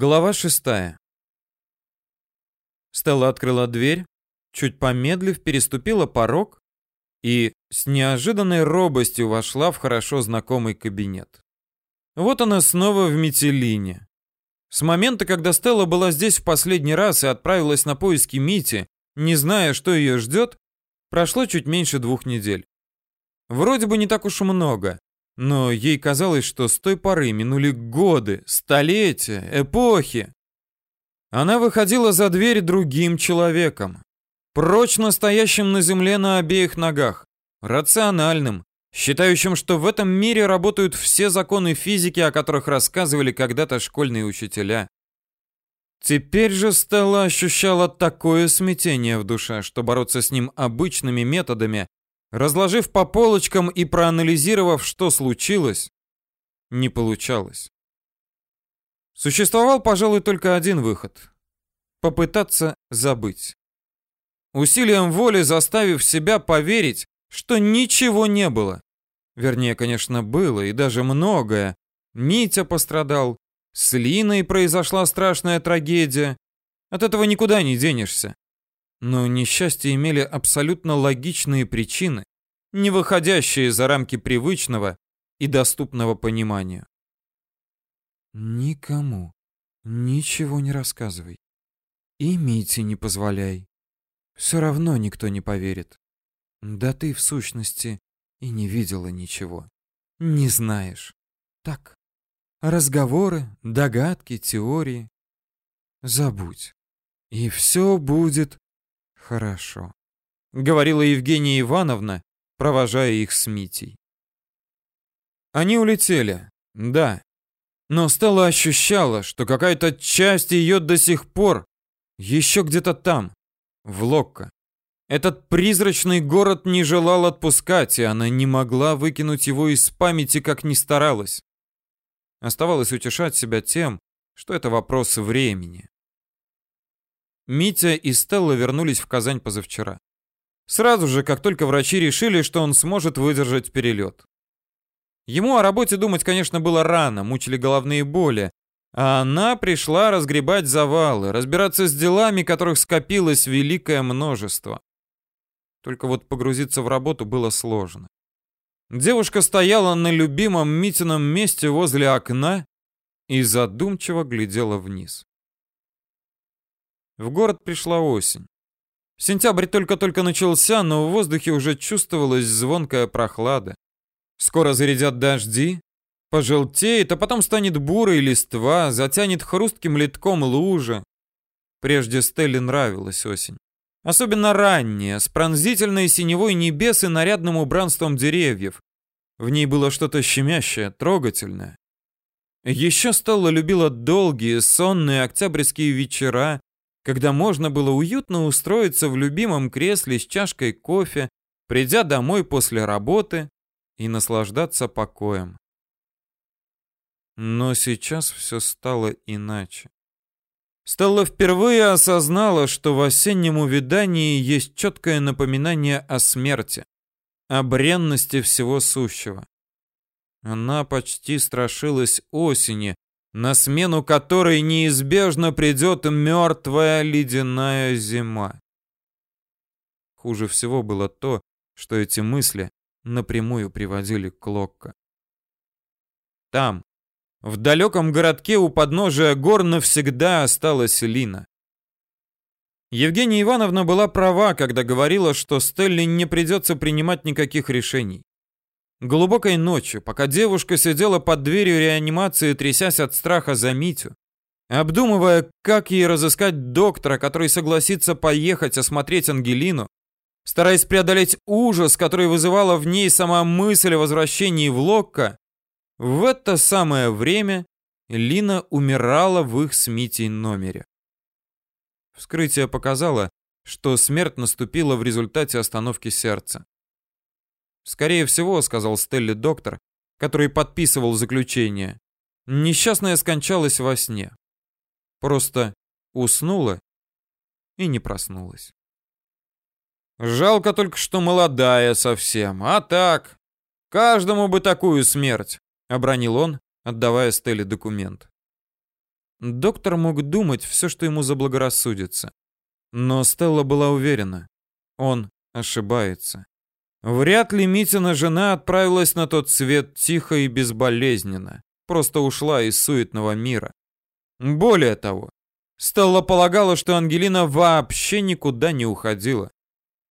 Глава шестая. Стелла открыла дверь, чуть помедлив, переступила порог и с неожиданной робостью вошла в хорошо знакомый кабинет. Вот она снова в Метелине. С момента, когда Стелла была здесь в последний раз и отправилась на поиски Мити, не зная, что ее ждет, прошло чуть меньше двух недель. Вроде бы не так уж много, но ей казалось, что с той поры минули годы, столетия, эпохи. Она выходила за дверь другим человеком, прочно стоящим на земле на обеих ногах, рациональным, считающим, что в этом мире работают все законы физики, о которых рассказывали когда-то школьные учителя. Теперь же Стелла ощущала такое смятение в душе, что бороться с ним обычными методами Разложив по полочкам и проанализировав, что случилось, не получалось. Существовал, пожалуй, только один выход — попытаться забыть. Усилием воли заставив себя поверить, что ничего не было. Вернее, конечно, было, и даже многое. Митя пострадал, с Линой произошла страшная трагедия. От этого никуда не денешься. Но несчастья имели абсолютно логичные причины, не выходящие за рамки привычного и доступного понимания. Никому ничего не рассказывай. И Мите не позволяй. Все равно никто не поверит. Да ты, в сущности, и не видела ничего. Не знаешь. Так. Разговоры, догадки, теории. Забудь. И все будет Хорошо, говорила Евгения Ивановна, провожая их с Митей. Они улетели. Да. Но Стелла ощущала, что какая-то часть ее до сих пор еще где-то там, в Локко. Этот призрачный город не желал отпускать, и она не могла выкинуть его из памяти, как ни старалась. Оставалось утешать себя тем, что это вопрос времени. Митя и Стелла вернулись в Казань позавчера. Сразу же, как только врачи решили, что он сможет выдержать перелет. Ему о работе думать, конечно, было рано, мучили головные боли, а она пришла разгребать завалы, разбираться с делами, которых скопилось великое множество. Только вот погрузиться в работу было сложно. Девушка стояла на любимом Митином месте возле окна и задумчиво глядела вниз. В город пришла осень. Сентябрь только-только начался, но в воздухе уже чувствовалась звонкая прохлада. Скоро зарядят дожди, пожелтеет, а потом станет бурой листва, затянет хрустким литком лужа. Прежде Стелле нравилась осень. Особенно ранняя, с пронзительной синевой небес и нарядным убранством деревьев. В ней было что-то щемящее, трогательное. Еще Стелла любила долгие, сонные октябрьские вечера, когда можно было уютно устроиться в любимом кресле с чашкой кофе, придя домой после работы и наслаждаться покоем. Но сейчас все стало иначе. Стелла впервые осознала, что в осеннем увядании есть четкое напоминание о смерти, о бренности всего сущего. Она почти страшилась осени, на смену которой неизбежно придет мертвая ледяная зима. Хуже всего было то, что эти мысли напрямую приводили к Локко. Там, в далеком городке у подножия гор навсегда осталась Лина. Евгения Ивановна была права, когда говорила, что Стелле не придется принимать никаких решений. Глубокой ночью, пока девушка сидела под дверью реанимации, трясясь от страха за Митю, обдумывая, как ей разыскать доктора, который согласится поехать осмотреть Ангелину, стараясь преодолеть ужас, который вызывала в ней сама мысль о возвращении в Локко, в это самое время Лина умирала в их с Митей номере. Вскрытие показало, что смерть наступила в результате остановки сердца. Скорее всего, сказал Стелли доктор, который подписывал заключение, несчастная скончалась во сне. Просто уснула и не проснулась. Жалко только, что молодая совсем. А так, каждому бы такую смерть, обронил он, отдавая Стелле документ. Доктор мог думать все, что ему заблагорассудится. Но Стелла была уверена, он ошибается. Вряд ли Митина жена отправилась на тот свет тихо и безболезненно, просто ушла из суетного мира. Более того, Стелла полагала, что Ангелина вообще никуда не уходила.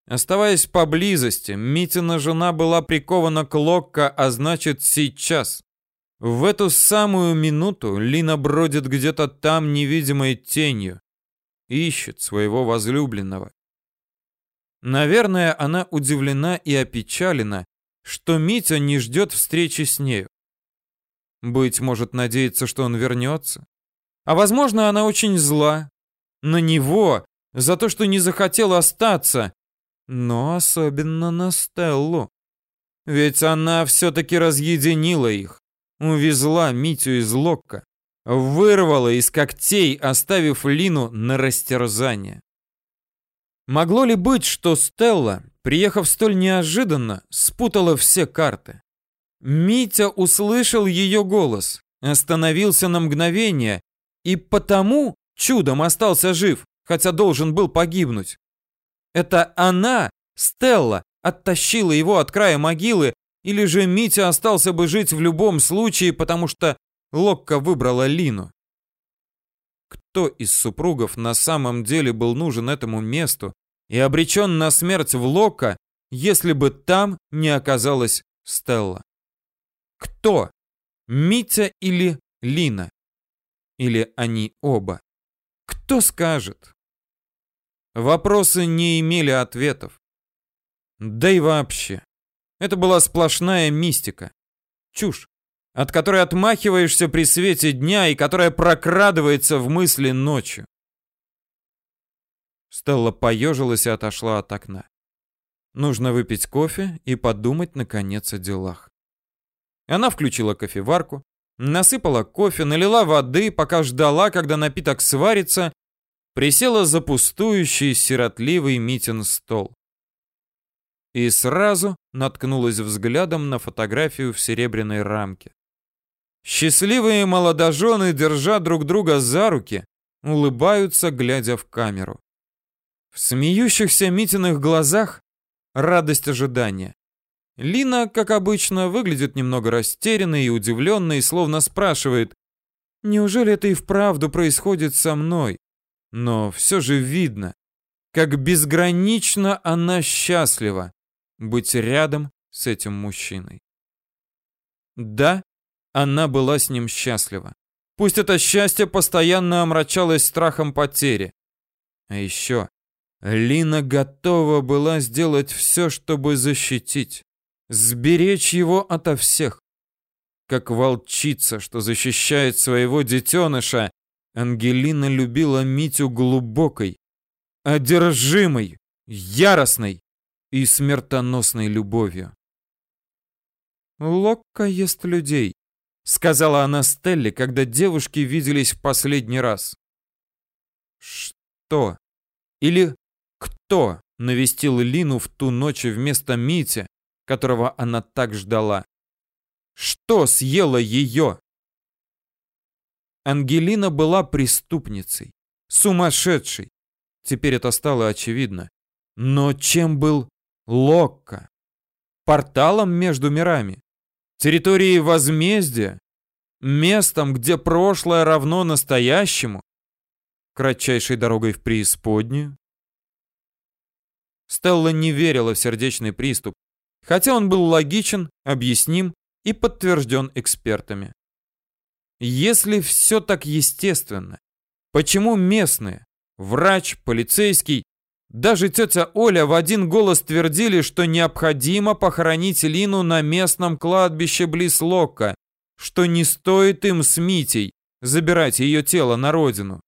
Оставаясь поблизости, Митина жена была прикована к Локко, а значит сейчас. В эту самую минуту Лина бродит где-то там невидимой тенью. Ищет своего возлюбленного. Наверное, она удивлена и опечалена, что Митя не ждет встречи с нею. Быть может, надеется, что он вернется. А возможно, она очень зла. На него, за то, что не захотел остаться. Но особенно на Стеллу. Ведь она все-таки разъединила их. Увезла Митю из Локка. Вырвала из когтей, оставив Лину на растерзание. Могло ли быть, что Стелла, приехав столь неожиданно, спутала все карты? Митя услышал ее голос, остановился на мгновение и потому чудом остался жив, хотя должен был погибнуть. Это она, Стелла, оттащила его от края могилы, или же Митя остался бы жить в любом случае, потому что Локка выбрала Лину кто из супругов на самом деле был нужен этому месту и обречен на смерть в Лока, если бы там не оказалась Стелла. Кто? Митя или Лина? Или они оба? Кто скажет? Вопросы не имели ответов. Да и вообще. Это была сплошная мистика. Чушь от которой отмахиваешься при свете дня и которая прокрадывается в мысли ночью. Стелла поежилась и отошла от окна. Нужно выпить кофе и подумать, наконец, о делах. Она включила кофеварку, насыпала кофе, налила воды, пока ждала, когда напиток сварится, присела за пустующий сиротливый Митин стол. И сразу наткнулась взглядом на фотографию в серебряной рамке. Счастливые молодожены, держа друг друга за руки, улыбаются, глядя в камеру. В смеющихся Митиных глазах радость ожидания. Лина, как обычно, выглядит немного растерянной и удивленной, словно спрашивает, «Неужели это и вправду происходит со мной?» Но все же видно, как безгранично она счастлива быть рядом с этим мужчиной. Да, она была с ним счастлива. Пусть это счастье постоянно омрачалось страхом потери. А еще Лина готова была сделать все, чтобы защитить, сберечь его ото всех. Как волчица, что защищает своего детеныша, Ангелина любила Митю глубокой, одержимой, яростной и смертоносной любовью. Локка ест людей, сказала она Стелле, когда девушки виделись в последний раз. Что? Или кто навестил Лину в ту ночь вместо Мити, которого она так ждала? Что съело ее? Ангелина была преступницей, сумасшедшей. Теперь это стало очевидно. Но чем был Локка? Порталом между мирами? Территорией возмездия, местом, где прошлое равно настоящему, кратчайшей дорогой в преисподнюю. Стелла не верила в сердечный приступ, хотя он был логичен, объясним и подтвержден экспертами. Если все так естественно, почему местные, врач, полицейский, даже тетя Оля в один голос твердили, что необходимо похоронить Лину на местном кладбище близ Локка, что не стоит им с Митей забирать ее тело на родину.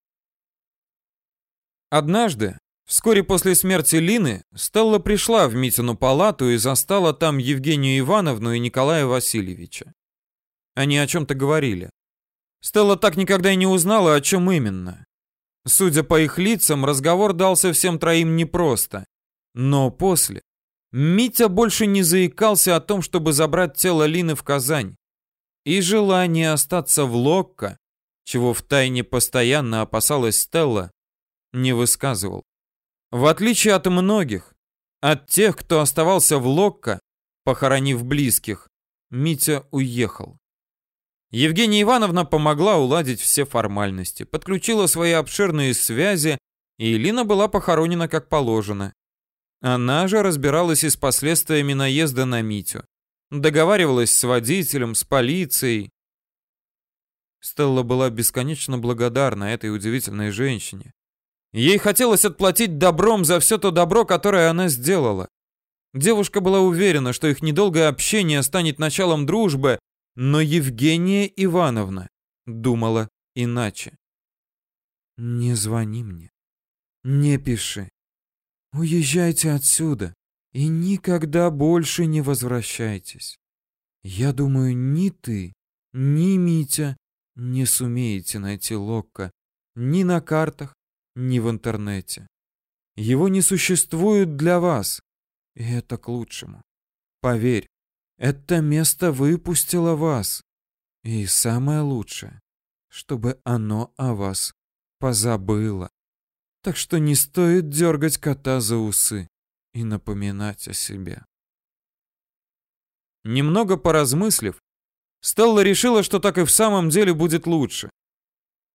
Однажды, вскоре после смерти Лины, Стелла пришла в Митину палату и застала там Евгению Ивановну и Николая Васильевича. Они о чем-то говорили. Стелла так никогда и не узнала, о чем именно. Судя по их лицам, разговор дался всем троим непросто. Но после Митя больше не заикался о том, чтобы забрать тело Лины в Казань. И желание остаться в Локко чего втайне постоянно опасалась Стелла, не высказывал. В отличие от многих, от тех, кто оставался в Локко, похоронив близких, Митя уехал. Евгения Ивановна помогла уладить все формальности, подключила свои обширные связи, и Лина была похоронена как положено. Она же разбиралась и с последствиями наезда на Митю. Договаривалась с водителем, с полицией. Стелла была бесконечно благодарна этой удивительной женщине. Ей хотелось отплатить добром за все то добро, которое она сделала. Девушка была уверена, что их недолгое общение станет началом дружбы, но Евгения Ивановна думала иначе. «Не звони мне, не пиши. Уезжайте отсюда и никогда больше не возвращайтесь. Я думаю, ни ты, ни Митя не сумеете найти Локка ни на картах, ни в интернете. Его не существует для вас, и это к лучшему. Поверь, это место выпустило вас. И самое лучшее, чтобы оно о вас позабыло. Так что не стоит дергать кота за усы и напоминать о себе. Немного поразмыслив, Стелла решила, что так и в самом деле будет лучше.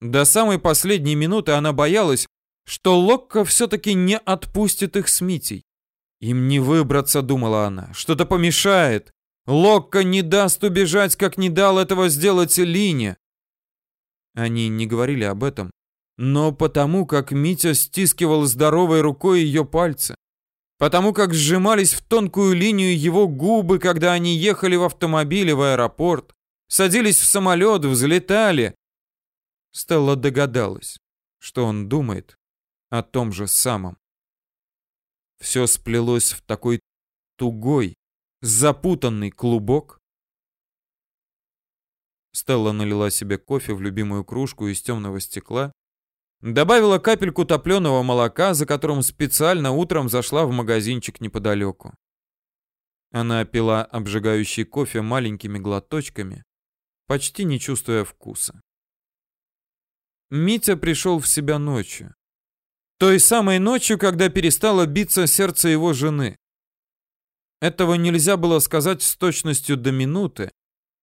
До самой последней минуты она боялась, что Локко все-таки не отпустит их с Митей. Им не выбраться, думала она, что-то помешает. Локко не даст убежать, как не дал этого сделать Лине. Они не говорили об этом, но потому как Митя стискивал здоровой рукой ее пальцы, потому как сжимались в тонкую линию его губы, когда они ехали в автомобиле в аэропорт, садились в самолет, взлетали. Стелла догадалась, что он думает о том же самом. Все сплелось в такой тугой, запутанный клубок. Стелла налила себе кофе в любимую кружку из темного стекла, добавила капельку топленого молока, за которым специально утром зашла в магазинчик неподалеку. Она пила обжигающий кофе маленькими глоточками, почти не чувствуя вкуса. Митя пришел в себя ночью. Той самой ночью, когда перестало биться сердце его жены. Этого нельзя было сказать с точностью до минуты,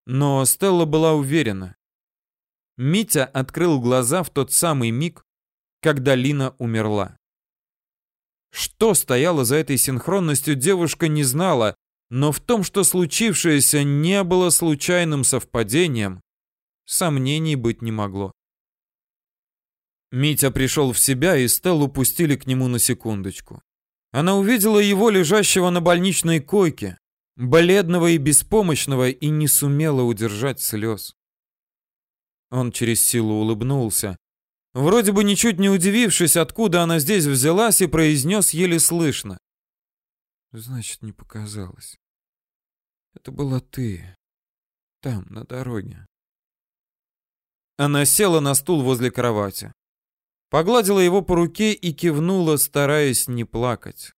но Стелла была уверена. Митя открыл глаза в тот самый миг, когда Лина умерла. Что стояло за этой синхронностью, девушка не знала, но в том, что случившееся не было случайным совпадением, сомнений быть не могло. Митя пришел в себя, и Стеллу пустили к нему на секундочку. Она увидела его, лежащего на больничной койке, бледного и беспомощного, и не сумела удержать слез. Он через силу улыбнулся, вроде бы ничуть не удивившись, откуда она здесь взялась, и произнес еле слышно. «Значит, не показалось. Это была ты. Там, на дороге». Она села на стул возле кровати. Погладила его по руке и кивнула, стараясь не плакать.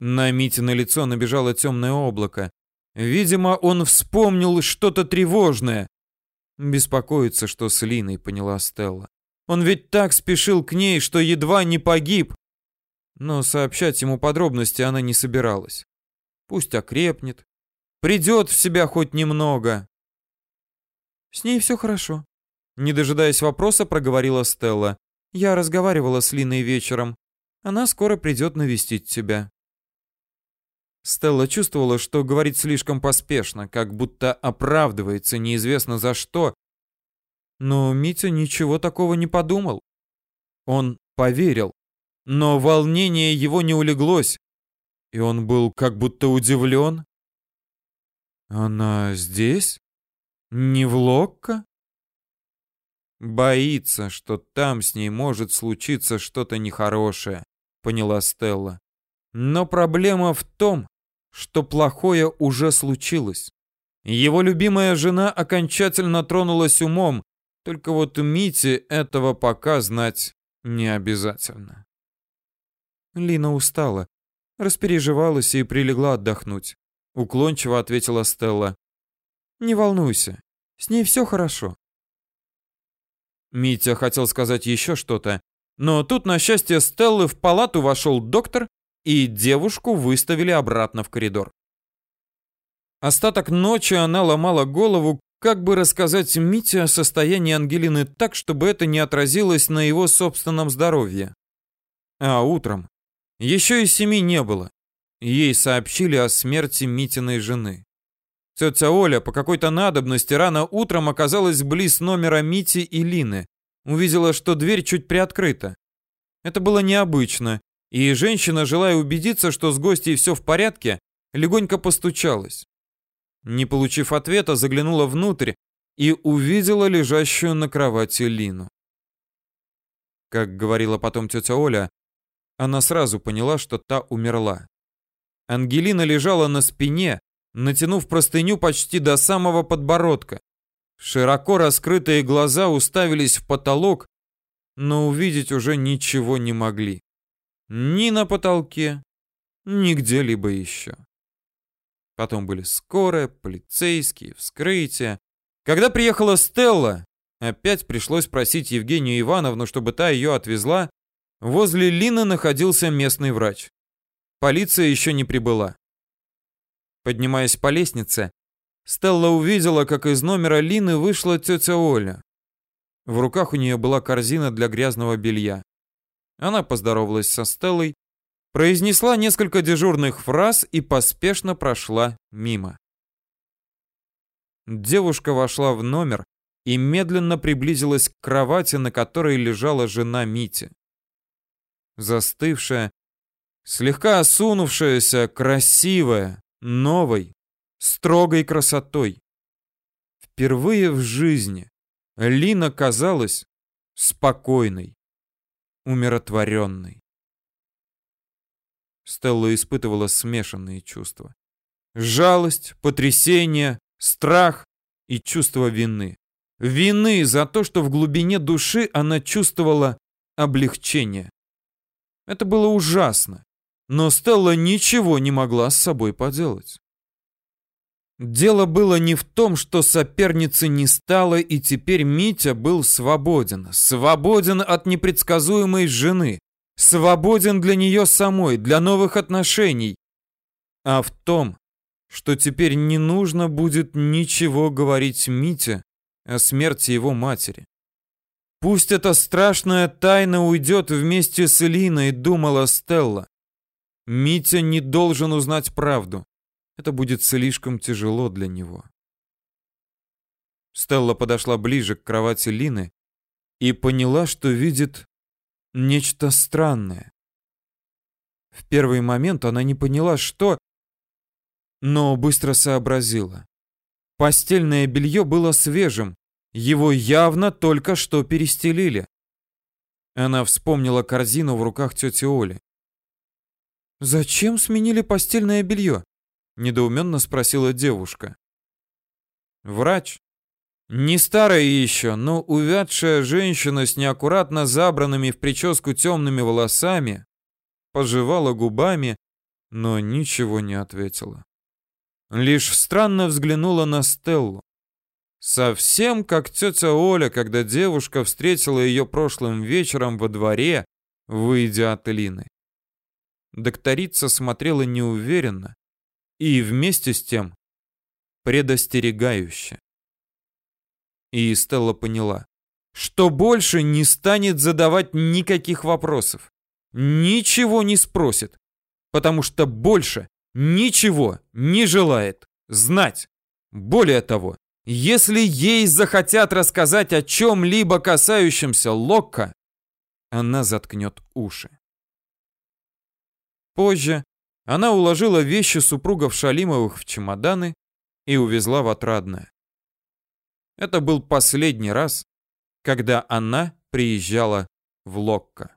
На Мите на лицо набежало темное облако. Видимо, он вспомнил что-то тревожное. Беспокоится, что с Линой, поняла Стелла. Он ведь так спешил к ней, что едва не погиб. Но сообщать ему подробности она не собиралась. Пусть окрепнет, придет в себя хоть немного. С ней все хорошо. Не дожидаясь вопроса, проговорила Стелла. Я разговаривала с Линой вечером. Она скоро придет навестить тебя. Стелла чувствовала, что говорит слишком поспешно, как будто оправдывается неизвестно за что. Но Митя ничего такого не подумал. Он поверил, но волнение его не улеглось, и он был как будто удивлен. «Она здесь? Не в Локко?» Боится, что там с ней может случиться что-то нехорошее, поняла Стелла. Но проблема в том, что плохое уже случилось. Его любимая жена окончательно тронулась умом, только вот Мите этого пока знать не обязательно. Лина устала, распереживалась и прилегла отдохнуть. Уклончиво ответила Стелла. «Не волнуйся, с ней все хорошо. Митя хотел сказать еще что-то, но тут, на счастье Стеллы, в палату вошел доктор, и девушку выставили обратно в коридор. Остаток ночи она ломала голову, как бы рассказать Мите о состоянии Ангелины так, чтобы это не отразилось на его собственном здоровье. А утром еще и семи не было. Ей сообщили о смерти Митиной жены. Тетя Оля по какой-то надобности рано утром оказалась близ номера Мити и Лины. Увидела, что дверь чуть приоткрыта. Это было необычно, и женщина, желая убедиться, что с гостьей все в порядке, легонько постучалась. Не получив ответа, заглянула внутрь и увидела лежащую на кровати Лину. Как говорила потом тетя Оля, она сразу поняла, что та умерла. Ангелина лежала на спине, натянув простыню почти до самого подбородка. Широко раскрытые глаза уставились в потолок, но увидеть уже ничего не могли. Ни на потолке, ни где-либо еще. Потом были скорая, полицейские, вскрытия. Когда приехала Стелла, опять пришлось просить Евгению Ивановну, чтобы та ее отвезла. Возле Лины находился местный врач. Полиция еще не прибыла. Поднимаясь по лестнице, Стелла увидела, как из номера Лины вышла тетя Оля. В руках у нее была корзина для грязного белья. Она поздоровалась со Стеллой, произнесла несколько дежурных фраз и поспешно прошла мимо. Девушка вошла в номер и медленно приблизилась к кровати, на которой лежала жена Мити. Застывшая, слегка осунувшаяся, красивая, новой, строгой красотой. Впервые в жизни Лина казалась спокойной, умиротворенной. Стелла испытывала смешанные чувства. Жалость, потрясение, страх и чувство вины. Вины за то, что в глубине души она чувствовала облегчение. Это было ужасно, но Стелла ничего не могла с собой поделать. Дело было не в том, что соперницы не стало, и теперь Митя был свободен. Свободен от непредсказуемой жены. Свободен для нее самой, для новых отношений. А в том, что теперь не нужно будет ничего говорить Мите о смерти его матери. Пусть эта страшная тайна уйдет вместе с Элиной, думала Стелла. Митя не должен узнать правду. Это будет слишком тяжело для него. Стелла подошла ближе к кровати Лины и поняла, что видит нечто странное. В первый момент она не поняла, что, но быстро сообразила. Постельное белье было свежим, его явно только что перестелили. Она вспомнила корзину в руках тети Оли. «Зачем сменили постельное белье?» — недоуменно спросила девушка. Врач, не старая еще, но увядшая женщина с неаккуратно забранными в прическу темными волосами, пожевала губами, но ничего не ответила. Лишь странно взглянула на Стеллу. Совсем как тетя Оля, когда девушка встретила ее прошлым вечером во дворе, выйдя от Лины. Докторица смотрела неуверенно и вместе с тем предостерегающе. И Стелла поняла, что больше не станет задавать никаких вопросов, ничего не спросит, потому что больше ничего не желает знать. Более того, если ей захотят рассказать о чем-либо касающемся Локка, она заткнет уши. Позже она уложила вещи супругов Шалимовых в чемоданы и увезла в Отрадное. Это был последний раз, когда она приезжала в Локко.